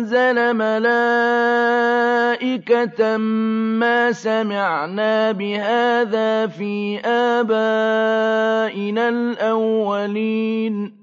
لَأَنزَلَ مَلَائِكَةً مَّا سَمِعْنَا بِهَٰذَا فِي آبَائِنَا الْأَوَّلِينَ.